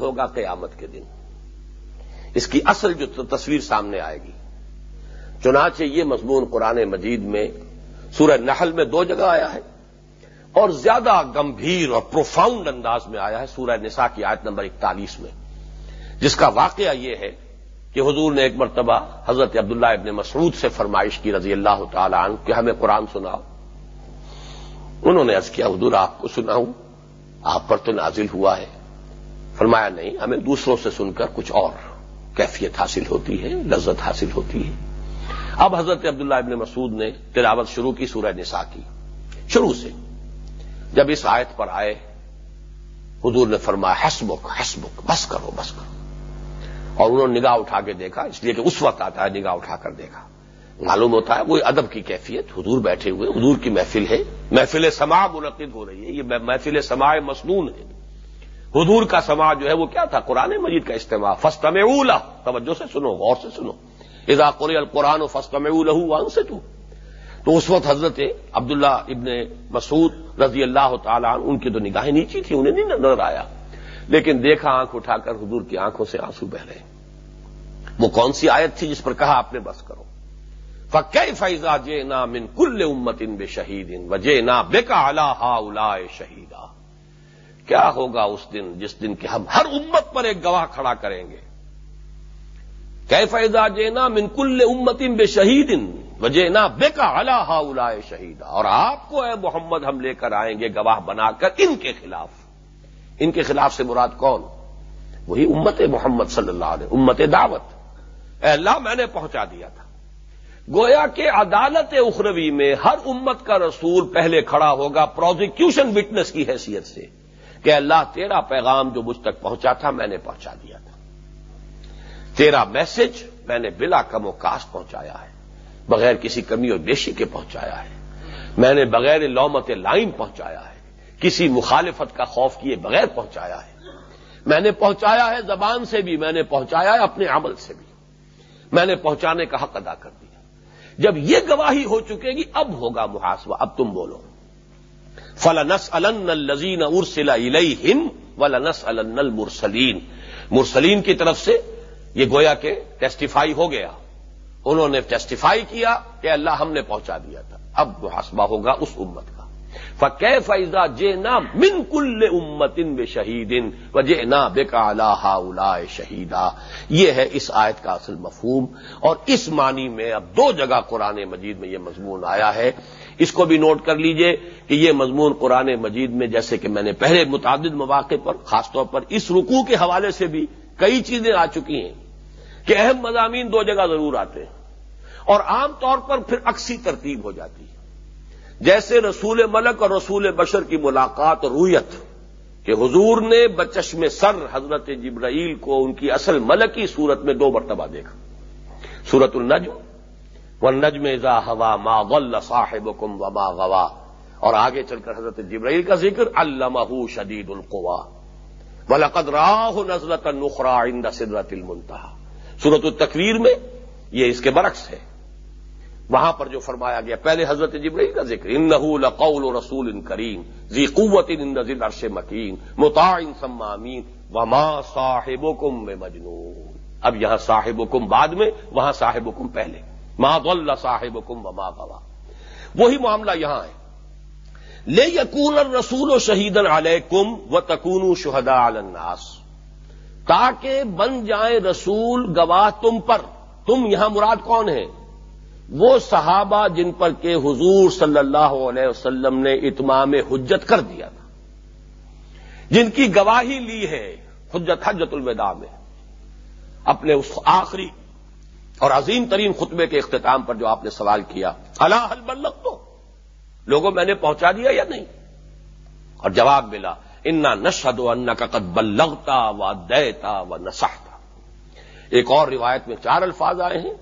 ہوگا قیامت کے دن۔ اس کی اصل جو تصویر سامنے آئے گی۔ چنانچہ یہ مضمون قرآن مجید میں سورہ نحل میں دو جگہ آیا ہے اور زیادہ گمبھیر اور پروفاؤنڈ انداز میں آیا ہے سورہ نساء کی آیت نمبر اکتالیس میں۔ جس کا واقعہ یہ ہے کہ حضور نے ایک مرتبہ حضرت عبداللہ ابن مسعود سے فرمائش کی رضی اللہ تعالی عنہ کہ ہمیں قرآن سناؤ۔ انہوں نے عرض کیا، حضور، آپ کو سناؤں، آپ پر تو نازل ہوا ہے۔ فرمایا نہیں، ہمیں دوسروں سے سن کر کچھ اور کیفیت حاصل ہوتی ہے، لذت حاصل ہوتی ہے۔ اب حضرت عبداللہ ابن مسعود نے تلاوت شروع کی، سورہ نساء کی۔ شروع سے۔ جب اس آیت پر آئے، حضور نے فرمایا، حسبک حسبک، بس کرو بس کرو۔ اور انہوں نے نگاہ اٹھا کے دیکھا، اس لیے کہ اس وقت آتا ہے نگاہ اٹھا کر دیکھا۔ معلوم ہوتا ہے وہ ادب کی کیفیت، حضور بیٹھے ہوئے، حضور کی محفل ہے۔ محفل سما منعقد ہو رہی ہے، یہ محفل سماع مصنون ہے۔ حضور کا سما جو ہے وہ کیا تھا؟ قرآن مجید کا استعمال فستم اولا توجہ سے سنو، غور سے سنو۔ اذا قری القرآن و فستم ون سے تو اس وقت حضرت عبداللہ ابن مسعود رضی اللہ تعالیٰ ان کی تو نگاہیں نیچی تھی انہیں نہیں نظر آیا۔ لیکن دیکھا آنکھ اٹھا کر حضور کی آنکھوں سے آنسو بہ رہے۔ وہ کون سی آیت تھی جس پر کہا آپ نے بس کرو؟ فقی فیضا جے نا من کل امت ان بے شہید ان وجے نا بے کا الا شہیدا کیا ہوگا اس دن جس دن کہ ہم ہر امت پر ایک گواہ کھڑا کریں گے؟ کی فیضا جے نا من بے شہید ان وجے نا بے کا الا شہیدا اور آپ کو اے محمد ہم لے کر آئیں گے گواہ بنا کر ان کے خلاف۔ ان کے خلاف سے مراد کون؟ وہی امت محمد صلی اللہ علیہ امت دعوت۔ اے اللہ، میں نے پہنچا دیا تھا۔ گویا کہ عدالت اخروی میں ہر امت کا رسول پہلے کھڑا ہوگا پروزیکیوشن وٹنس کی حیثیت سے۔ کہ اللہ تیرا پیغام جو مجھ تک پہنچا تھا میں نے پہنچا دیا تھا۔ تیرا میسج میں نے بلا کم و کاس پہنچایا ہے، بغیر کسی کمی اور بیشی کے پہنچایا ہے۔ میں نے بغیر لومت لائن پہنچایا ہے، کسی مخالفت کا خوف کیے بغیر پہنچایا ہے۔ میں نے پہنچایا ہے زبان سے بھی، میں نے پہنچایا ہے اپنے عمل سے بھی۔ میں نے پہنچانے کا حق ادا کر دیا۔ جب یہ گواہی ہو چکے گی، اب ہوگا محاسبہ، اب تم بولو۔ فلنس الزین ارسلا ہم ولنس المرسلین مرسلین کی طرف سے یہ گویا کہ ٹیسٹیفائی ہو گیا۔ انہوں نے ٹیسٹیفائی کیا کہ اللہ ہم نے پہنچا دیا تھا۔ اب محاسبہ ہوگا اس امت کا۔ فقہ فیضا جے نا من کل امت ان بے شہید ان و جے نا بے کا شہیدا یہ ہے اس آیت کا اصل مفہوم۔ اور اس معنی میں اب دو جگہ قرآن مجید میں یہ مضمون آیا ہے۔ اس کو بھی نوٹ کر لیجیے کہ یہ مضمون قرآن مجید میں جیسے کہ میں نے پہلے متعدد مواقع پر، خاص طور پر اس رکوع کے حوالے سے بھی کئی چیزیں آ چکی ہیں کہ اہم مضامین دو جگہ ضرور آتے ہیں اور عام طور پر پھر اکسی ترتیب ہو جاتی ہے۔ جیسے رسول ملک اور رسول بشر کی ملاقات اور رویت کہ حضور نے بچشم سر حضرت جبرائیل کو ان کی اصل ملکی صورت میں دو مرتبہ دیکھا۔ سورت النجم و نجم ہوا ما غل صاحب کم و غوا اور آگے چل کر حضرت جبرائیل کا ذکر اللہ شدید القوا و راہ نزلت النخرا عند سدرت المنتہا سورت التقویر میں یہ اس کے برعکس ہے. وہاں پر جو فرمایا گیا، پہلے حضرت جبرائیل کا ذکر ان لقول و رسول ان کریم زی قوت ان نزل عرش مکین متا ان سمامین وما صاحب کم میں مجنون اب یہاں صاحبکم بعد میں، وہاں صاحبکم پہلے. ما ضل صاحب کم وما گوا وہی معاملہ یہاں ہے۔ لے یقون رسول و شہید علیکم و تکون شہدا الناس۔ تاکہ بن جائیں رسول گواہ تم پر۔ تم یہاں مراد کون ہیں؟ وہ صحابہ جن پر کہ حضور صلی اللہ علیہ وسلم نے اتمام حجت کر دیا تھا۔ جن کی گواہی لی ہے حجت حجت الوداع میں۔ اپنے اس آخری اور عظیم ترین خطبے کے اختتام پر جو آپ نے سوال کیا اللہ حل بلک تو لوگوں، میں نے پہنچا دیا یا نہیں؟ اور جواب ملا، انا نشد و ان کا قد بلغتا و دیتا و نسحتا ایک اور روایت میں چار الفاظ آئے ہیں،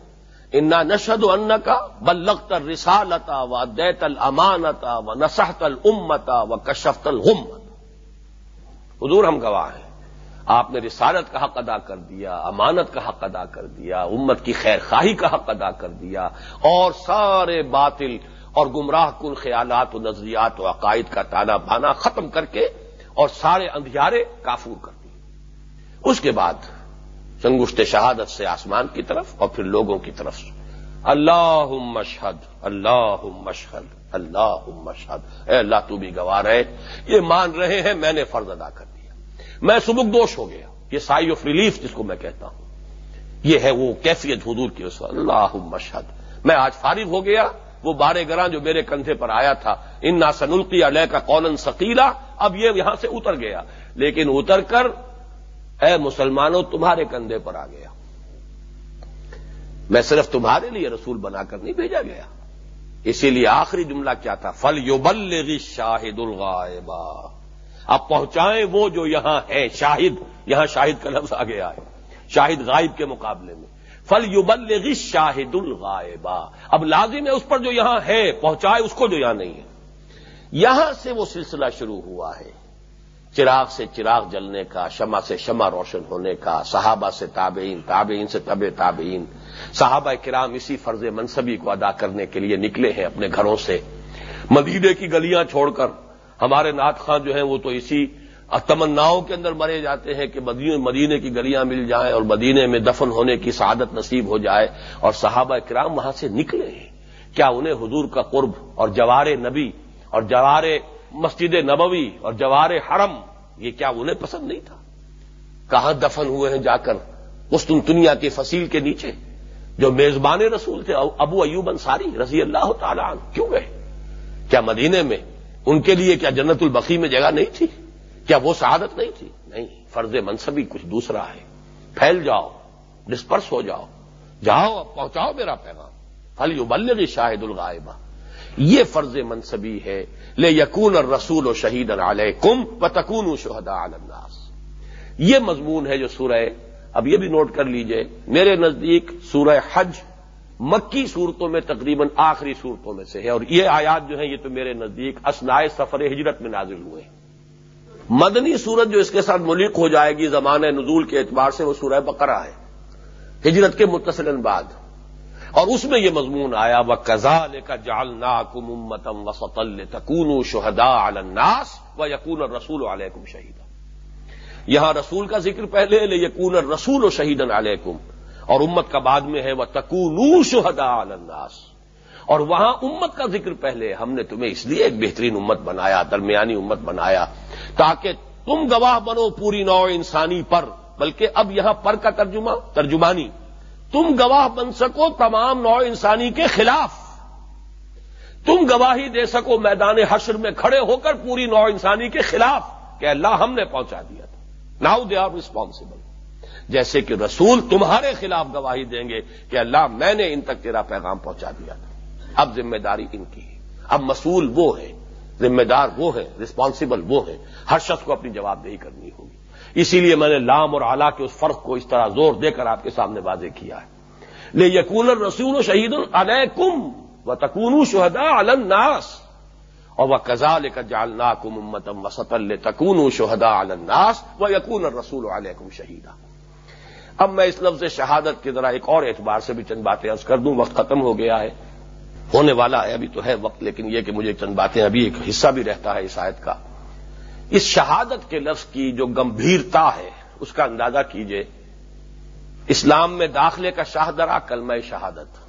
انا نشد و ان کا بلغت رسالتا و دیت المانتا و نسحت المتا و کشفت الغمت حضور ہم گواہ ہیں۔ آپ نے رسالت کا حق ادا کر دیا، امانت کا حق ادا کر دیا، امت کی خیر خواہی کا حق ادا کر دیا، اور سارے باطل اور گمراہ کن خیالات و نظریات و عقائد کا تانا بانا ختم کر کے اور سارے اندھیارے کافور کر دیے۔ اس کے بعد چنگشت شہادت سے آسمان کی طرف اور پھر لوگوں کی طرف۔ سے اللہ مشہد اللہ مشہد اللہ مشہد اے اللہ تو بھی گواہ رہے یہ مان رہے ہیں میں نے فرض ادا کر دیا۔ میں سبک دوش ہو گیا۔ یہ سائی آف ریلیف جس کو میں کہتا ہوں۔ یہ ہے وہ کیفیت حضور کی اس اللہ مشہد میں آج فارغ ہو گیا۔ وہ بارے گراں جو میرے کندھے پر آیا تھا۔ ان ناسنلقی علیہ کا کونن سکیلا اب یہ یہاں سے اتر گیا۔ لیکن اتر کر اے مسلمانوں، تمہارے کندھے پر آ گیا۔ میں صرف تمہارے لیے رسول بنا کر نہیں بھیجا گیا۔ اسی لیے آخری جملہ کیا تھا؟ فل یو بل شاہد الغائبا اب پہنچائیں وہ جو یہاں ہے شاہد، یہاں شاہد کا لفظ آ گیا ہے شاہد غائب کے مقابلے میں۔ فل یو بل شاہد الغائبا اب لازم ہے اس پر جو یہاں ہے، پہنچائے اس کو جو یہاں نہیں ہے۔ یہاں سے وہ سلسلہ شروع ہوا ہے۔ چراغ سے چراغ جلنے کا، شمع سے شمع روشن ہونے کا، صحابہ سے تابعین تابعین سے طب تابعین۔ صحابہ کرام اسی فرض منصبی کو ادا کرنے کے لیے نکلے ہیں اپنے گھروں سے۔ مدینے کی گلیاں چھوڑ کر۔ ہمارے نات خاں جو ہیں وہ تو اسی تمناؤں کے اندر مرے جاتے ہیں کہ مدینے کی گلیاں مل جائیں اور مدینے میں دفن ہونے کی سعادت نصیب ہو جائے اور صحابہ کرام وہاں سے نکلے ہیں۔ کیا انہیں حضور کا قرب اور جوار نبی اور جوار مسجد نبوی اور جوار حرم یہ کیا انہیں پسند نہیں تھا؟ کہاں دفن ہوئے ہیں جا کر اس دنیا کی فصیل کے نیچے جو میزبان رسول تھے، ابو ایوب انصاری رضی اللہ تعالیٰ عنہ، کیوں گئے؟ کیا مدینے میں ان کے لیے کیا جنت البقی میں جگہ نہیں تھی؟ کیا وہ سعادت نہیں تھی؟ نہیں، فرض منصبی کچھ دوسرا ہے۔ پھیل جاؤ ڈسپرس ہو جاؤ۔ جاؤ اب، پہنچاؤ میرا پیغام۔ پھل یو شاہد الغائبہ۔ یہ فرض منصبی ہے۔ لے یقون اور رسول و شہید علیہ کم و تکون شہدا الناس۔ یہ مضمون ہے جو سورہ، اب یہ بھی نوٹ کر لیجیے، میرے نزدیک سورہ حج مکی صورتوں میں تقریباً آخری صورتوں میں سے ہے اور یہ آیات جو ہیں یہ تو میرے نزدیک اسنائے سفر ہجرت میں نازل ہوئے ہیں۔ مدنی صورت جو اس کے ساتھ ملک ہو جائے گی، زمانہ نزول کے اعتبار سے وہ سورہ بقرہ ہے۔ ہجرت کے متصل بعد۔ اور اس میں یہ مضمون آیا وہ کزال کا جال نا کم امتم و سطل تکون شہدا الناس و یقون رسول علیکم شہید یہاں رسول کا ذکر پہلے لے یقون رسول و شہید علیکم اور امت کا بعد میں ہے وہ تکون شہدا الناس۔ اور وہاں امت کا ذکر پہلے ہم نے تمہیں اس لیے ایک بہترین امت بنایا، درمیانی امت بنایا، تاکہ تم گواہ بنو پوری نو انسانی پر، بلکہ اب یہاں پر کا ترجمہ، ترجمانی، تم گواہ بن سکو تمام نو انسانی کے خلاف۔ تم گواہی دے سکو میدان حشر میں کھڑے ہو کر پوری نو انسانی کے خلاف، کہ اللہ ہم نے پہنچا دیا تھا۔ ناؤ دے آر ریسپانسبل جیسے کہ رسول تمہارے خلاف گواہی دیں گے کہ اللہ میں نے ان تک تیرا پیغام پہنچا دیا تھا۔ اب ذمہ داری ان کی ہے۔ اب مسئول وہ ہے، ذمہ دار وہ ہے رسپانسبل وہ ہے۔ ہر شخص کو اپنی جواب دہی کرنی ہوگی۔ اسی لیے میں نے لام اور آلہ کے اس فرق کو اس طرح زور دے کر آپ کے سامنے واضح کیا ہے۔ لے یقون رسول و شہید الکم و تکون شہدا الناس اور وہ کزا لے کر جالنا کم امتم و تکون شہدا الناس و یقون رسول علیکم شہیدہ اب میں اس لفظ شہادت کے ذرا ایک اور اعتبار سے بھی چند باتیں عرض کر دوں، وقت ختم ہو گیا ہے۔ ہونے والا ہے، ابھی تو ہے وقت، لیکن یہ کہ مجھے چند باتیں ابھی ایک حصہ بھی رہتا ہے اس آیت کا۔ اس شہادت کے لفظ کی جو گمبھیرتا ہے، اس کا اندازہ کیجیے۔ اسلام میں داخلے کا شاہدرا کلمہ شہادت۔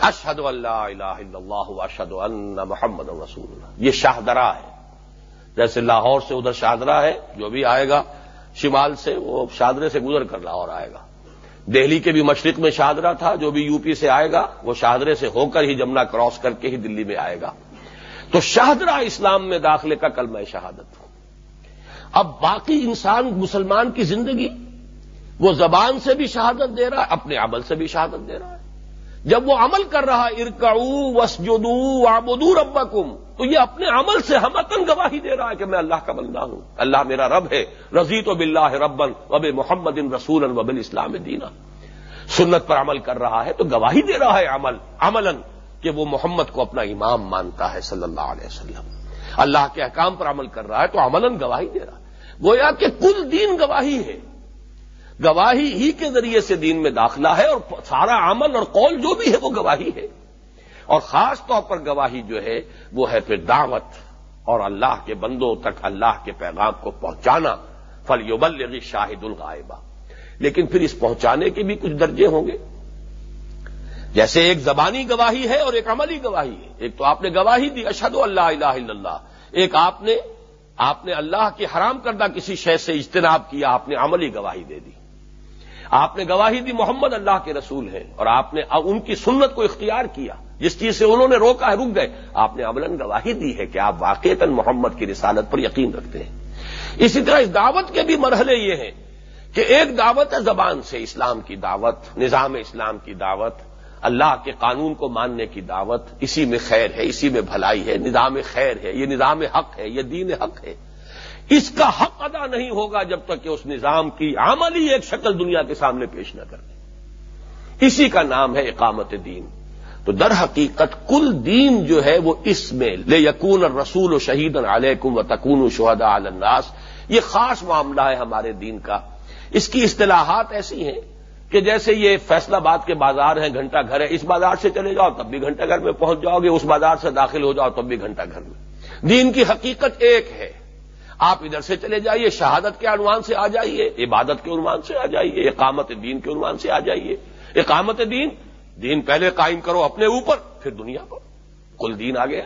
اشد اللہ الہ الا اللہ اشد اللہ محمد رسول اللہ۔ یہ شاہدرا ہے۔ جیسے لاہور سے ادھر شاہدرا ہے، جو بھی آئے گا شمال سے، وہ شادرے سے گزر کر لاہور آئے گا۔ دہلی کے بھی مشرق میں شادرہ تھا، جو بھی یو پی سے آئے گا، وہ شاہدرے سے ہو کر ہی جمنا کراس کر کے ہی دلی میں آئے گا۔ تو شاہدرہ اسلام میں داخلے کا کلمہ شہادت ہوں اب باقی انسان مسلمان کی زندگی، وہ زبان سے بھی شہادت دے رہا ہے، اپنے عمل سے بھی شہادت دے رہا ہے۔ جب وہ عمل کر رہا ارکعو وسجدو وعبدو ربکم، تو یہ اپنے عمل سے ہم اتن گواہی دے رہا ہے کہ میں اللہ کا بندہ ہوں۔ اللہ میرا رب ہے۔ رضی تو بلّہ ربن وب محمد ان رسول وب اسلام دینا۔ سنت پر عمل کر رہا ہے تو گواہی دے رہا ہے عمل عمل کہ وہ محمد کو اپنا امام مانتا ہے صلی اللہ علیہ وسلم۔ اللہ کے احکام پر عمل کر رہا ہے تو عمل گواہی دے رہا ہے۔ گویا کہ کل دین گواہی ہے۔ گواہی ہی کے ذریعے سے دین میں داخلہ ہے اور سارا عمل اور قول جو بھی ہے وہ گواہی ہے۔ اور خاص طور پر گواہی جو ہے وہ ہے پھر دعوت اور اللہ کے بندوں تک اللہ کے پیغام کو پہنچانا۔ فل شاہد الغائبہ لیکن پھر اس پہنچانے کے بھی کچھ درجے ہوں گے۔ جیسے ایک زبانی گواہی ہے اور ایک عملی گواہی ہے۔ ایک تو آپ نے گواہی دی اشد اللہ الہ الا اللہ۔ ایک آپ نے آپ نے اللہ کی حرام کردہ کسی شے سے اجتناب کیا، آپ نے عملی گواہی دے دی۔ آپ نے گواہی دی محمد اللہ کے رسول ہیں اور آپ نے ان کی سنت کو اختیار کیا جس چیز سے انہوں نے روکا ہے، رک گئے۔ آپ نے عملاً گواہی دی ہے کہ آپ واقع محمد کی رسالت پر یقین رکھتے ہیں۔ اسی طرح اس دعوت کے بھی مرحلے یہ ہیں کہ ایک دعوت ہے زبان سے، اسلام کی دعوت، نظام اسلام کی دعوت، اللہ کے قانون کو ماننے کی دعوت۔ اسی میں خیر ہے، اسی میں بھلائی ہے، نظام خیر ہے، یہ نظام حق ہے، یہ دین حق ہے۔ اس کا حق ادا نہیں ہوگا جب تک کہ اس نظام کی عملی ایک شکل دنیا کے سامنے پیش نہ کرے اسی کا نام ہے اقامت دین۔ تو در حقیقت کل دین جو ہے وہ اس میں لے یقون رسول و شہید علیکم و تکون و شہدا الناس، یہ خاص معاملہ ہے ہمارے دین کا۔ اس کی اصطلاحات ایسی ہیں کہ جیسے یہ فیصلہ باد کے بازار ہیں، گھنٹہ گھر ہے، اس بازار سے چلے جاؤ، تب بھی گھنٹہ گھر میں پہنچ جاؤ گے، اس بازار سے داخل ہو جاؤ، تب بھی گھنٹہ گھر میں۔ دین کی حقیقت ایک ہے۔ آپ ادھر سے چلے جائیے، شہادت کے عنوان سے آ جائیے، عبادت کے عنوان سے آ جائیے، اقامت دین کے عنوان سے آ جائیے۔ اقامت دین دین پہلے قائم کرو اپنے اوپر، پھر دنیا پر کل دین آ گیا۔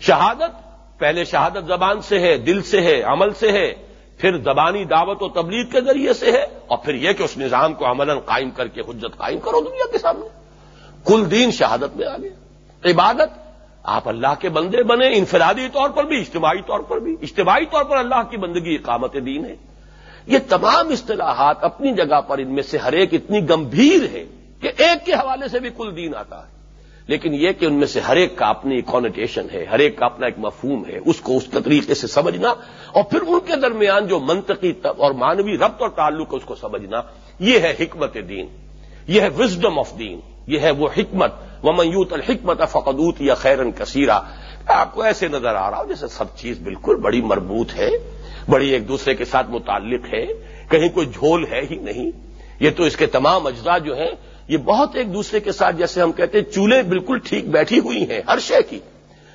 شہادت پہلے شہادت زبان سے ہے، دل سے ہے، عمل سے ہے، پھر زبانی دعوت و تبلیغ کے ذریعے سے ہے، اور پھر یہ کہ اس نظام کو عمل قائم کر کے حجت قائم کرو دنیا کے سامنے۔ کل دین شہادت میں آ گیا۔ عبادت آپ اللہ کے بندے بنے، انفرادی طور پر بھی، اجتماعی طور پر بھی۔ اجتماعی طور پر اللہ کی بندگی اقامت دین ہے۔ یہ تمام اصطلاحات اپنی جگہ پر ان میں سے ہر ایک اتنی گمبھیر ہے کہ ایک کے حوالے سے بھی کل دین آتا ہے۔ لیکن یہ کہ ان میں سے ہر ایک کا اپنی کانوٹیشن ہے، ہر ایک کا اپنا ایک مفہوم ہے، اس کو اس طریقے سے سمجھنا اور پھر ان کے درمیان جو منطقی اور مانوی ربط اور تعلق ہے اس کو سمجھنا، یہ ہے حکمت دین۔ یہ ہے وزڈم آف دین۔ یہ ہے وہ حکمت وہ میوت الحکمت فقدوت یا خیرن کثیرہ آپ کو ایسے نظر آ رہا ہو جیسے سب چیز بالکل بڑی مربوط ہے، بڑی ایک دوسرے کے ساتھ متعلق ہے، کہیں کوئی جھول ہے ہی نہیں۔ یہ تو اس کے تمام اجزاء جو ہیں، یہ بہت ایک دوسرے کے ساتھ جیسے ہم کہتے ہیں چولہے بالکل ٹھیک بیٹھی ہوئی ہیں ہر شے کی۔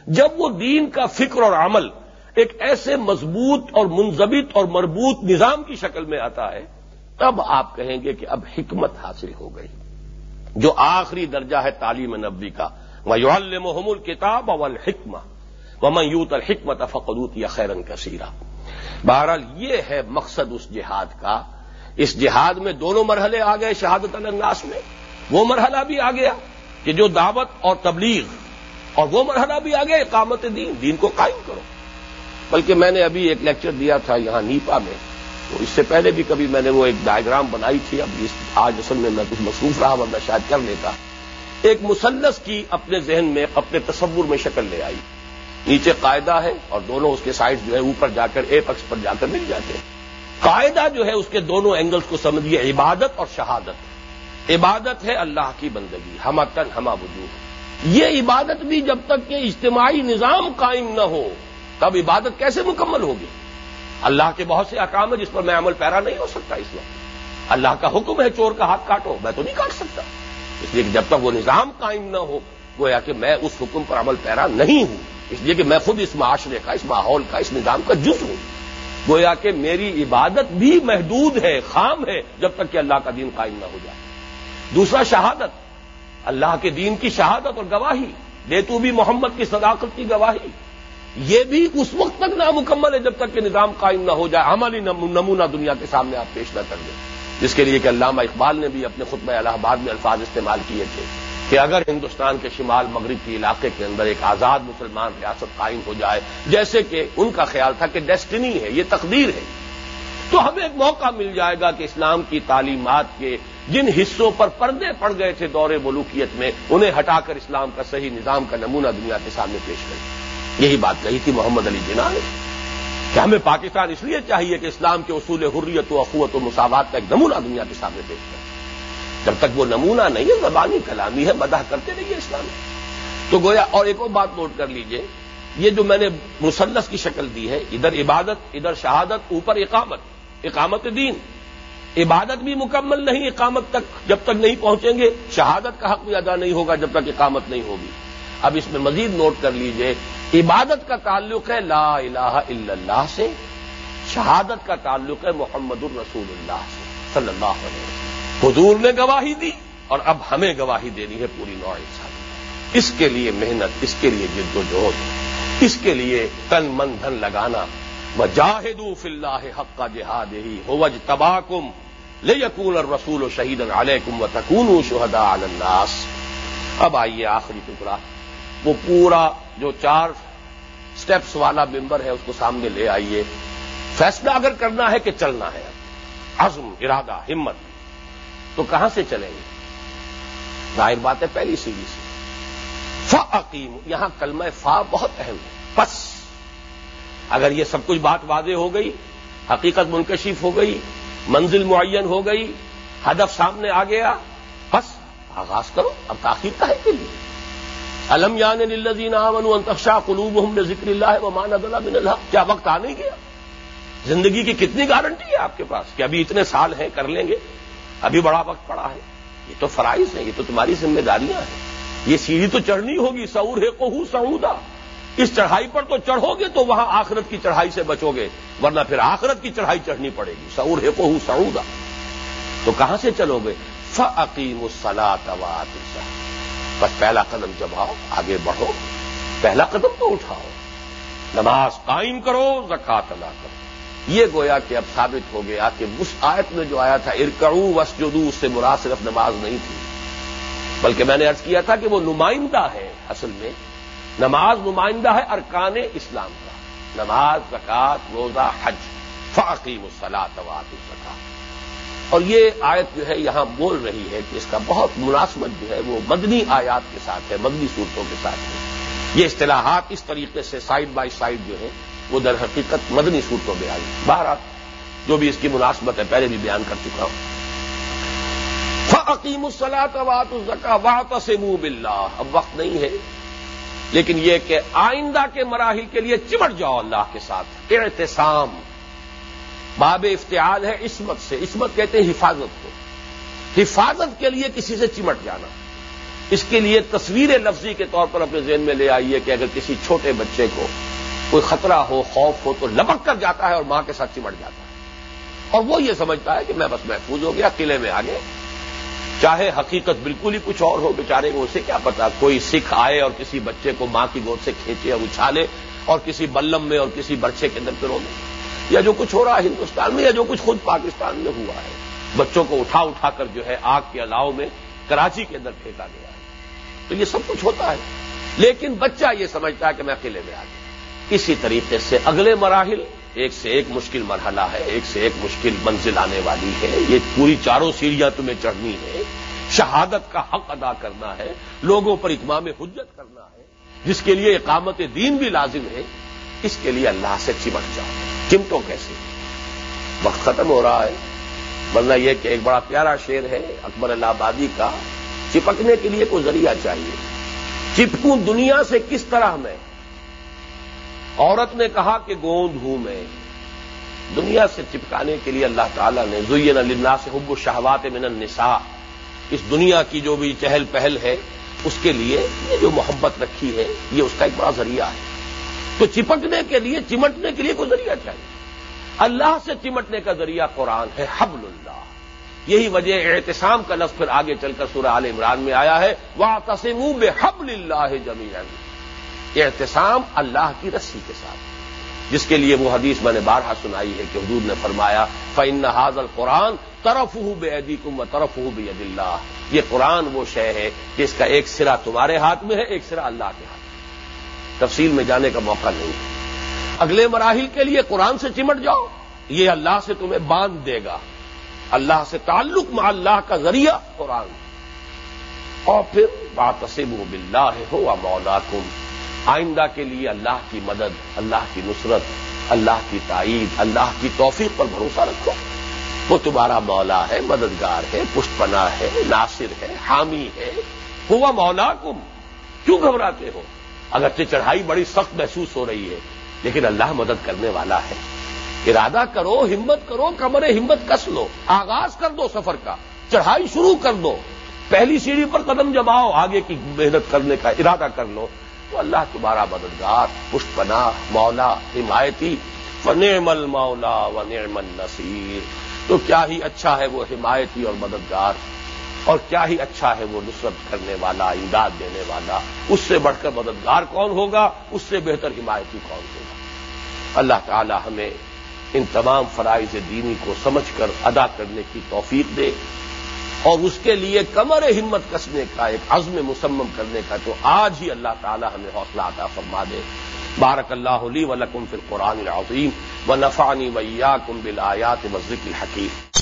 جب وہ دین کا فکر اور عمل ایک ایسے مضبوط اور منظبط اور مربوط نظام کی شکل میں آتا ہے، تب آپ کہیں گے کہ اب حکمت حاصل ہو گئی۔ جو آخری درجہ ہے تعلیم نبی کا۔ وہ محم الکتاب اول حکمہ و میوت الحکمت فقروت یا خیرن کثیرہ بہرحال یہ ہے مقصد اس جہاد کا۔ اس جہاد میں دونوں مرحلے آ گئے شہادت الناس میں۔ وہ مرحلہ بھی آ گیا کہ جو دعوت اور تبلیغ، اور وہ مرحلہ بھی آ گیا اقامت دین۔ دین کو قائم کرو۔ بلکہ میں نے ابھی ایک لیکچر دیا تھا یہاں نیپا میں۔ تو اس سے پہلے بھی کبھی میں نے وہ ایک ڈائگرام بنائی تھی، اب آج اصل میں میں کچھ مصروف رہا ورنہ شاید کر لیتا۔ ایک مسلس کی اپنے ذہن میں، اپنے تصور میں شکل لے آئی۔ نیچے قاعدہ ہے اور دونوں اس کے سائڈ جو ہے اوپر جا کر ایک پکس پر جا کر مل جاتے ہیں۔ قاعدہ جو ہے، اس کے دونوں اینگلز کو سمجھیے، عبادت اور شہادت۔ عبادت ہے اللہ کی بندگی ہم تن، ہما وجود یہ عبادت بھی جب تک کہ اجتماعی نظام قائم نہ ہو، تب عبادت کیسے مکمل ہوگی؟ اللہ کے بہت سے احکام ہیں جس پر میں عمل پیرا نہیں ہو سکتا اس وقت۔ اللہ کا حکم ہے چور کا ہاتھ کاٹو، میں تو نہیں کاٹ سکتا۔ اس لیے کہ جب تک وہ نظام قائم نہ ہو، گویا کہ میں اس حکم پر عمل پیرا نہیں ہوں۔ اس لیے کہ میں خود اس معاشرے کا، اس ماحول کا، اس نظام کا جز ہوں۔ گویا کہ میری عبادت بھی محدود ہے، خام ہے جب تک کہ اللہ کا دین قائم نہ ہو جائے۔ دوسرا، شہادت۔ اللہ کے دین کی شہادت اور گواہی۔ دے تو بھی محمد کی صداقت کی گواہی۔ یہ بھی اس وقت تک نامکمل ہے جب تک کہ نظام قائم نہ ہو جائے، عملی نمونہ دنیا کے سامنے آپ پیش نہ کر دیں۔ جس کے لیے کہ علامہ اقبال نے بھی اپنے خطبہ الہ آباد میں الفاظ استعمال کیے تھے کہ اگر ہندوستان کے شمال مغرب کے علاقے کے اندر ایک آزاد مسلمان ریاست قائم ہو جائے، جیسے کہ ان کا خیال تھا کہ ڈیسٹنی ہے، یہ تقدیر ہے، تو ہمیں ایک موقع مل جائے گا کہ اسلام کی تعلیمات کے جن حصوں پر پردے پڑ گئے تھے دور ملوکیت میں، انہیں ہٹا کر اسلام کا صحیح نظام کا نمونہ دنیا کے سامنے پیش کریں۔ یہی بات کہی تھی محمد علی جناح نے کہ ہمیں پاکستان اس لیے چاہیے کہ اسلام کے اصول حریت و اخوت و مساوات کا ایک نمونہ دنیا کے سامنے پیش کریں جب تک وہ نمونہ نہیں ہے، زبانی کلامی ہے مداح کرتے رہیے اسلام۔ تو گویا اور ایک اور بات نوٹ کر لیجیے، یہ جو میں نے مسلس کی شکل دی ہے، ادھر عبادت، ادھر شہادت، اوپر اقامت اقامت دین۔ عبادت بھی مکمل نہیں، اقامت تک جب تک نہیں پہنچیں گے، شہادت کا حق بھی ادا نہیں ہوگا جب تک اقامت نہیں ہوگی۔ اب اس میں مزید نوٹ کر لیجیے عبادت کا تعلق ہے لا الہ الا اللہ سے، شہادت کا تعلق ہے محمد الرسول اللہ سے، صلی اللہ علیہ وسلم۔ حضور نے گواہی دی اور اب ہمیں گواہی دینی ہے پوری نوع انسان اس کے لیے محنت، اس کے لیے جد و جہد، اس کے لیے تن من دھن لگانا۔ وہ جاہدو فلاح حق کا جہاد ہی ہوج تباہ کم لے یقون اور رسول و شہید علیکم و تکون شہدا الناس۔ اب آئیے آخری ٹکڑا۔ وہ پورا جو چار سٹیپس والا ممبر ہے، اس کو سامنے لے آئیے۔ فیصلہ اگر کرنا ہے کہ چلنا ہے۔ عزم، ارادہ، ہمت۔ تو کہاں سے چلیں گے؟ ظاہر بات ہے پہلی سیڑھی سے۔ فا عقیم یہاں کلمہ فا بہت اہم ہے۔ پس۔ اگر یہ سب کچھ بات واضح ہو گئی، حقیقت منکشف ہو گئی، منزل معین ہو گئی، ہدف سامنے آ گیا بس آغاز کرو۔ اب تاخیر کا ہے۔ کے لیے الم یان الزین قلوب ہم ذکر اللہ و مان بن اللہ کیا وقت آ نہیں گیا؟ زندگی کی کتنی گارنٹی ہے آپ کے پاس کہ ابھی اتنے سال ہیں، کر لیں گے؟ ابھی بڑا وقت پڑا ہے۔ یہ تو فرائض ہے یہ تو تمہاری ذمہ داریاں ہیں۔ یہ سیڑھی تو چڑھنی ہوگی، سعور ہے کو سعودا۔ اس چڑھائی پر تو چڑھو گے تو وہاں آخرت کی چڑھائی سے بچو گے، ورنہ پھر آخرت کی چڑھائی چڑھنی پڑے گی۔ سعور ہے کو سعودا۔ تو کہاں سے چلو گے؟ فعقیم الصلاۃ بس پہلا قدم جماؤ آگے بڑھو، پہلا قدم تو اٹھاؤ۔ نماز قائم کرو زکات ادا کرو۔ یہ گویا کہ اب ثابت ہو گیا کہ اس آیت میں جو آیا تھا ارکڑو وسجدو اس سے مراد صرف نماز نہیں تھی۔ بلکہ میں نے ارض کیا تھا کہ وہ نمائندہ ہے اصل میں۔ نماز نمائندہ ہے ارکان اسلام کا۔ نماز زکات روزہ، حج۔ فاقی مسلح توات الزکات اور یہ آیت جو ہے یہاں بول رہی ہے کہ اس کا بہت مناسبت جو ہے وہ مدنی آیات کے ساتھ ہے، مدنی صورتوں کے ساتھ ہے۔ یہ اصطلاحات اس طریقے سے سائڈ بائی سائڈ جو ہے وہ در حقیقت مدنی صورتوں میں آئی۔ باہر جو بھی اس کی مناسبت ہے، پہلے بھی بیان کر چکا ہوں۔ فقیم الصلاط وات الزکا وات سے اب وقت نہیں ہے، لیکن یہ کہ آئندہ کے مراحل کے لیے چمٹ جاؤ اللہ کے ساتھ۔ احتسام باب افتعال ہے عصمت سے۔ عصمت کہتے ہیں حفاظت کو۔ حفاظت کے لیے کسی سے چمٹ جانا۔ اس کے لیے تصویر لفظی کے طور پر اپنے ذہن میں لے آئیے کہ اگر کسی چھوٹے بچے کو کوئی خطرہ ہو، خوف ہو، تو لپک کر جاتا ہے اور ماں کے ساتھ چمٹ جاتا ہے۔ اور وہ یہ سمجھتا ہے کہ میں بس محفوظ ہو گیا، قلعے میں آگے۔ چاہے حقیقت بالکل ہی کچھ اور ہو، بیچارے کو اسے کیا پتا؟ کوئی سکھ آئے اور کسی بچے کو ماں کی گود سے کھینچے اور اچھالے اور کسی بلم میں اور کسی برچے کے اندر پھرو دے۔ یا جو کچھ ہو رہا ہے ہندوستان میں یا جو کچھ خود پاکستان میں ہوا ہے۔ بچوں کو اٹھا اٹھا کر جو ہے آگ کے الاؤ میں کراچی کے اندر پھینکا گیا ہے۔ تو یہ سب کچھ ہوتا ہے۔ لیکن بچہ یہ سمجھتا ہے کہ میں قلعے میں آ گیا۔ اسی طریقے سے اگلے مراحل، ایک سے ایک مشکل مرحلہ ہے، ایک سے ایک مشکل منزل آنے والی ہے۔ یہ پوری چاروں سیڑھیاں تمہیں چڑھنی ہے شہادت کا حق ادا کرنا ہے، لوگوں پر اتمام حجت کرنا ہے۔ جس کے لیے اقامت دین بھی لازم ہے، اس کے لیے اللہ سے چمٹ جاؤ۔ چمٹو کیسے؟ وقت ختم ہو رہا ہے۔ ورنہ یہ کہ ایک بڑا پیارا شعر ہے، اکبر اللہ آبادی کا۔ چپکنے کے لیے کوئی ذریعہ چاہیے۔ چپکوں دنیا سے کس طرح میں؟ عورت نے کہا کہ گوند ہوں میں۔ دنیا سے چپکانے کے لیے اللہ تعالیٰ نے زین اللہ سے حب و شہوات من النساء۔ اس دنیا کی جو بھی چہل پہل ہے، اس کے لیے یہ جو محبت رکھی ہے، یہ اس کا ایک بڑا ذریعہ ہے۔ تو چپکنے کے لیے، چمٹنے کے لیے کوئی ذریعہ چاہیے۔ اللہ سے چمٹنے کا ذریعہ قرآن ہے، حبل اللہ۔ یہی وجہ احتسام کا لفظ پھر آگے چل کر سورہ عال عمران میں آیا ہے۔ وہ تسم بے حبل اللہ جمیل احتسام اللہ کی رسی کے ساتھ۔ جس کے لیے وہ حدیث میں نے بارہا سنائی ہے کہ حدود نے فرمایا فن حاضل قرآن طرف ہو بے ادی کم و طرف بے اللہ یہ قرآن وہ شے ہے کہ اس کا ایک سرا تمہارے ہاتھ میں ہے، ایک سرا اللہ کے ہاتھ میں تفصیل میں جانے کا موقع نہیں۔ اگلے مراحل کے لیے قرآن سے چمٹ جاؤ۔ یہ اللہ سے تمہیں باندھ دے گا۔ اللہ سے تعلق میں اللہ کا ذریعہ قرآن۔ اور پھر بات ہو بلّہ ہو مولا کم آئندہ کے لیے اللہ کی مدد، اللہ کی نصرت، اللہ کی تائید، اللہ کی توفیق پر بھروسہ رکھو۔ وہ تمہارا مولا ہے، مددگار ہے پشت پنا ہے، ناصر ہے، حامی ہے۔ ہوا مولا کم کیوں گھبراتے ہو؟ اگرچہ چڑھائی بڑی سخت محسوس ہو رہی ہے، لیکن اللہ مدد کرنے والا ہے۔ ارادہ کرو، ہمت کرو، کمر ہمت کس لو، آغاز کر دو سفر کا، چڑھائی شروع کر دو۔ پہلی سیڑھی پر قدم جماؤ، آگے کی محنت کرنے کا ارادہ کر لو۔ تو اللہ تمہارا مددگار پشت پناہ مولا، حمایتی، فنعم المولا و نعم النصیر۔ تو کیا ہی اچھا ہے وہ حمایتی اور مددگار۔ اور کیا ہی اچھا ہے وہ نصرت کرنے والا، امداد دینے والا۔ اس سے بڑھ کر مددگار کون ہوگا؟ اس سے بہتر حمایتی کون ہوگا؟ اللہ تعالی ہمیں ان تمام فرائض دینی کو سمجھ کر ادا کرنے کی توفیق دے۔ اور اس کے لیے کمر ہمت کسنے کا، ایک عزم مسمم کرنے کا تو آج ہی اللہ تعالی ہمیں حوصلہ عطا فرما دے۔ بارک اللہ علی و لکم فی القرآن العظیم۔ و نفانی ویا کم بل آیات مسجد الحکیم۔